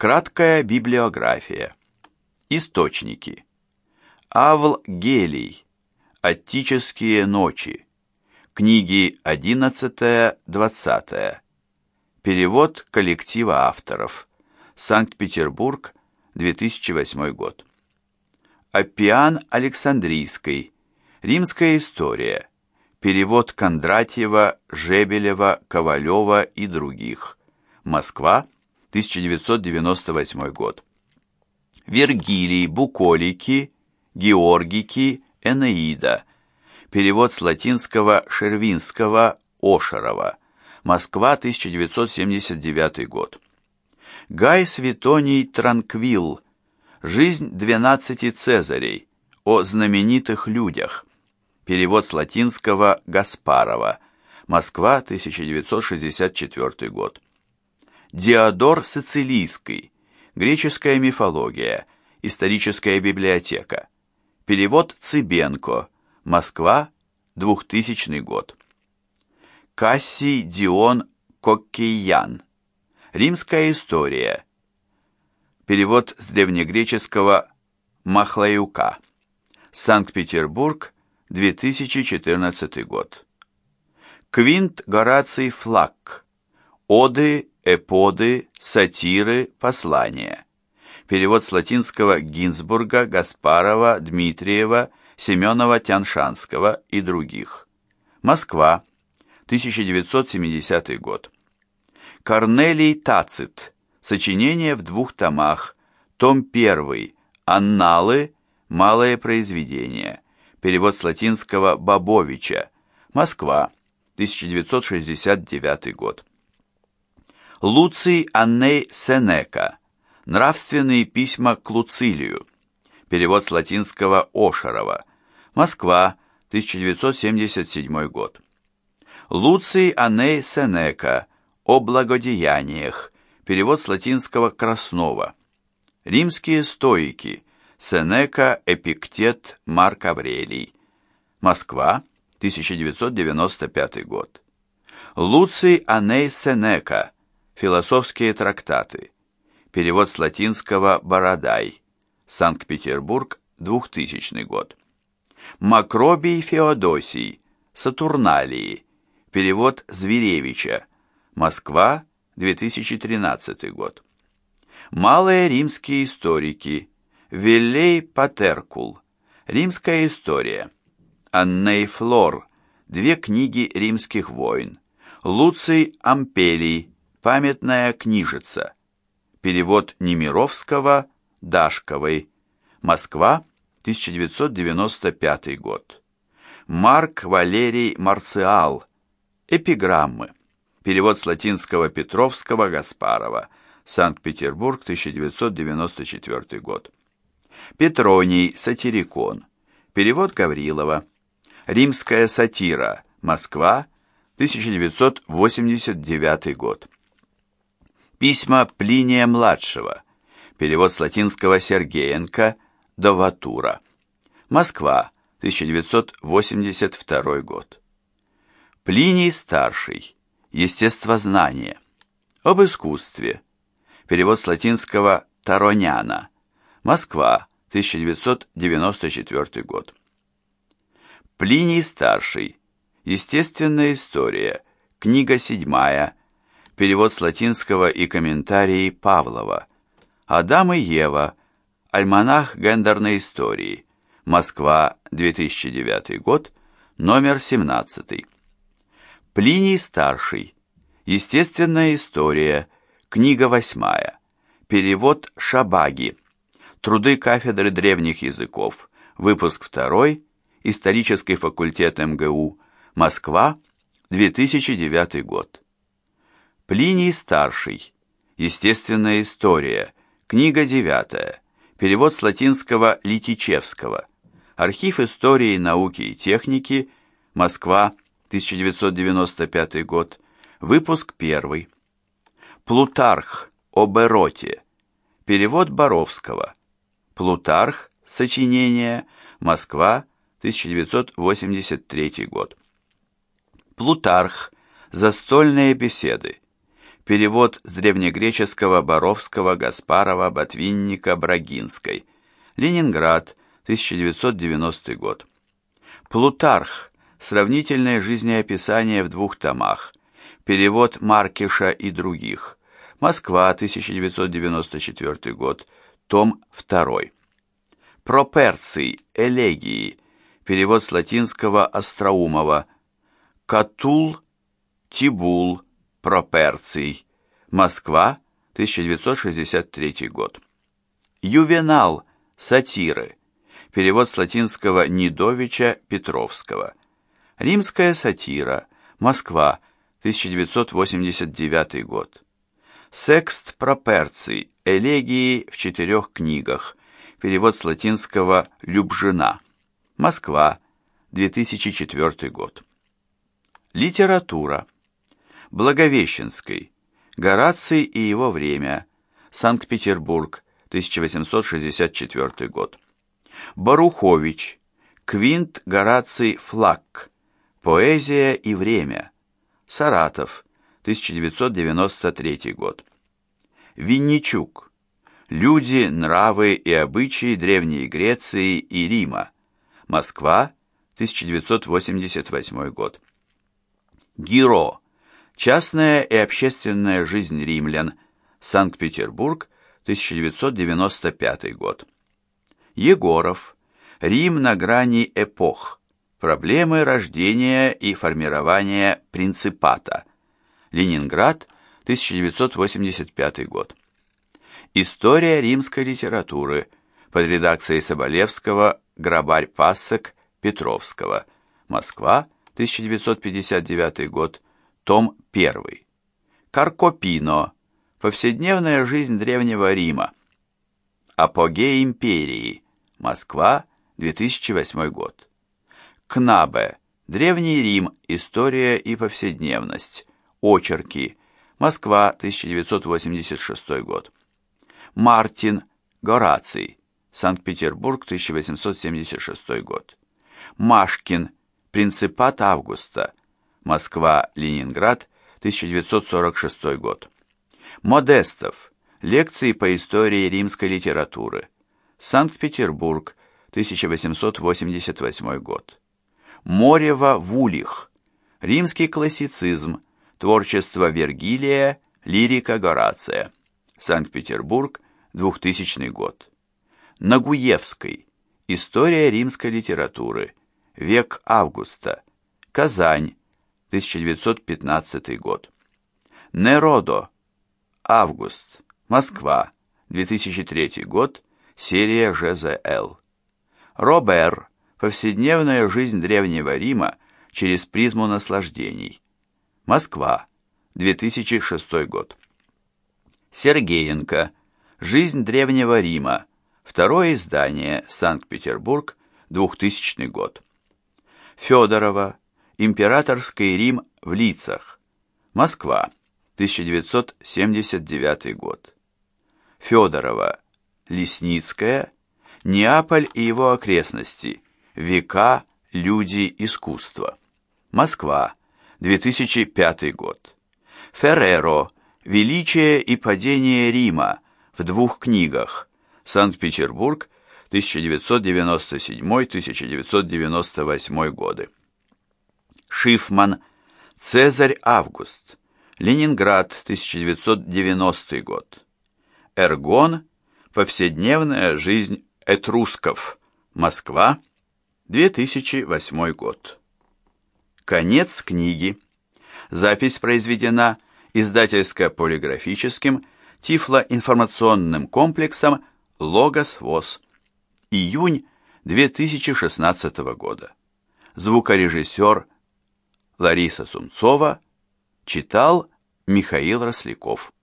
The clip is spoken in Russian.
Краткая библиография. Источники. Авл Гелий. Аттические ночи. Книги 11-20. Перевод коллектива авторов. Санкт-Петербург, 2008 год. Аппиан Александрийский. Римская история. Перевод Кондратьева, Жебелева, Ковалева и других. Москва, 1998 год. Вергилий, Буколики, Георгики, Энеида. Перевод с латинского Шервинского, Ошарова. Москва, 1979 год. Гай Светоний Транквилл. Жизнь двенадцати Цезарей. О знаменитых людях. Перевод с латинского Гаспарова. Москва, 1964 год. Диодор Сицилийский. Греческая мифология. Историческая библиотека. Перевод Цыбенко. Москва, 2000 год. Кассий Дион Коккиян. Римская история. Перевод с древнегреческого Махлаюка. Санкт-Петербург, 2014 год. Квинт Гораций Флаг. Оды, эподы, сатиры, послания. Перевод с латинского Гинзбурга, Гаспарова, Дмитриева, Семенова, Тяншанского и других. Москва, 1970 год. Корнелий Тацит. Сочинение в двух томах. Том 1. Анналы. Малое произведение. Перевод с латинского Бабовича. Москва, 1969 год. Луций Анней Сенека. Нравственные письма к Луцилию. Перевод с латинского Ошарова. Москва, 1977 год. Луций Анней Сенека. О благодеяниях. Перевод с латинского Краснова. Римские стоики. Сенека, Эпиктет, Марк Аврелий. Москва, 1995 год. Луций Аней Сенека. Философские трактаты. Перевод с латинского Бородай. Санкт-Петербург, 2000 год. Макробий Феодосий. Сатурналии. Перевод Зверевича. Москва, 2013 год. Малые римские историки. Виллей Патеркул. Римская история. Анней Флор. Две книги римских войн. Луций Ампелий. Памятная книжица. Перевод Немировского, Дашковой. Москва, 1995 год. Марк Валерий Марциал. Эпиграммы. Перевод с латинского Петровского Гаспарова. Санкт-Петербург, 1994 год. Петроний, сатирикон. Перевод Гаврилова. Римская сатира. Москва, 1989 год. Письма Плиния-младшего. Перевод с латинского Сергеенко, Доватура. Москва, 1982 год. Плиний-старший. Естествознание. Об искусстве. Перевод с латинского Тароняна. Москва, 1994 год. Плиний старший. Естественная история. Книга седьмая. Перевод с латинского и комментарии Павлова. Адам и Ева. Альманах гендерной истории. Москва, 2009 год. Номер 17. Плиний старший. Естественная история. Книга восьмая. Перевод Шабаги. Труды кафедры древних языков. Выпуск 2. Исторический факультет МГУ. Москва. 2009 год. Плиний старший. Естественная история. Книга 9. Перевод с латинского Литичевского. Архив истории, науки и техники. Москва. 1995 год. Выпуск 1. Плутарх об Эроте. Перевод Боровского. Плутарх. Сочинение. Москва. 1983 год. Плутарх. Застольные беседы. Перевод с древнегреческого Боровского, Гаспарова, Ботвинника, Брагинской. Ленинград, 1990 год. Плутарх. Сравнительное жизнеописание в двух томах. Перевод Маркиша и других. Москва, 1994 год. Том 2. Проперций. Элегии. Перевод с латинского Остроумова. Катул. Тибул. Проперций. Москва, 1963 год. Ювенал. Сатиры. Перевод с латинского Нидовича Петровского. Римская сатира. Москва, 1989 год. Секст Проперций. Элегии в четырех книгах. Перевод с латинского Любжина. Москва, 2004 год. Литература. Благовещенской. Гораций и его время. Санкт-Петербург, 1864 год. Барухович. Квинт Гораций Флаг. Поэзия и время. Саратов, 1993 год. Винничук. Люди, нравы и обычаи Древней Греции и Рима. Москва, 1988 год. Гиро. Частная и общественная жизнь римлян. Санкт-Петербург, 1995 год. Егоров. Рим на грани эпох. Проблемы рождения и формирования принципата. Ленинград, 1985 год. История римской литературы под редакцией Соболевского, Грабарь Пассек, Петровского. Москва, 1959 год том 1. Каркопино. Повседневная жизнь Древнего Рима. Апогей империи. Москва, 2008 год. Кнабе. Древний Рим. История и повседневность. Очерки. Москва, 1986 год. Мартин. Гораций. Санкт-Петербург, 1876 год. Машкин. Принципат Августа. Москва-Ленинград, 1946 год. Модестов. Лекции по истории римской литературы. Санкт-Петербург, 1888 год. Морева Вулих. Римский классицизм. Творчество Вергилия, лирика Горация. Санкт-Петербург, 2000 год. Нагуевский. История римской литературы. Век Августа. Казань. 1915 год. Неродо. Август. Москва. 2003 год. Серия ЖЗЛ. Робер. Повседневная жизнь Древнего Рима через призму наслаждений. Москва. 2006 год. Сергеенко. Жизнь Древнего Рима. Второе издание. Санкт-Петербург. 2000 год. Федорова. Императорский Рим в лицах. Москва, 1979 год. Федорова, Лесницкая, Неаполь и его окрестности. Века, люди, искусство. Москва, 2005 год. Ферреро, Величие и падение Рима в двух книгах. Санкт-Петербург, 1997-1998 годы. Шифман, Цезарь Август, Ленинград, 1990 год. Эргон, повседневная жизнь этрусков, Москва, 2008 год. Конец книги. Запись произведена издательско-полиграфическим тифлоинформационным комплексом «Логос ВОЗ». Июнь 2016 года. Звукорежиссер Лариса Сумцова читал Михаил Росляков.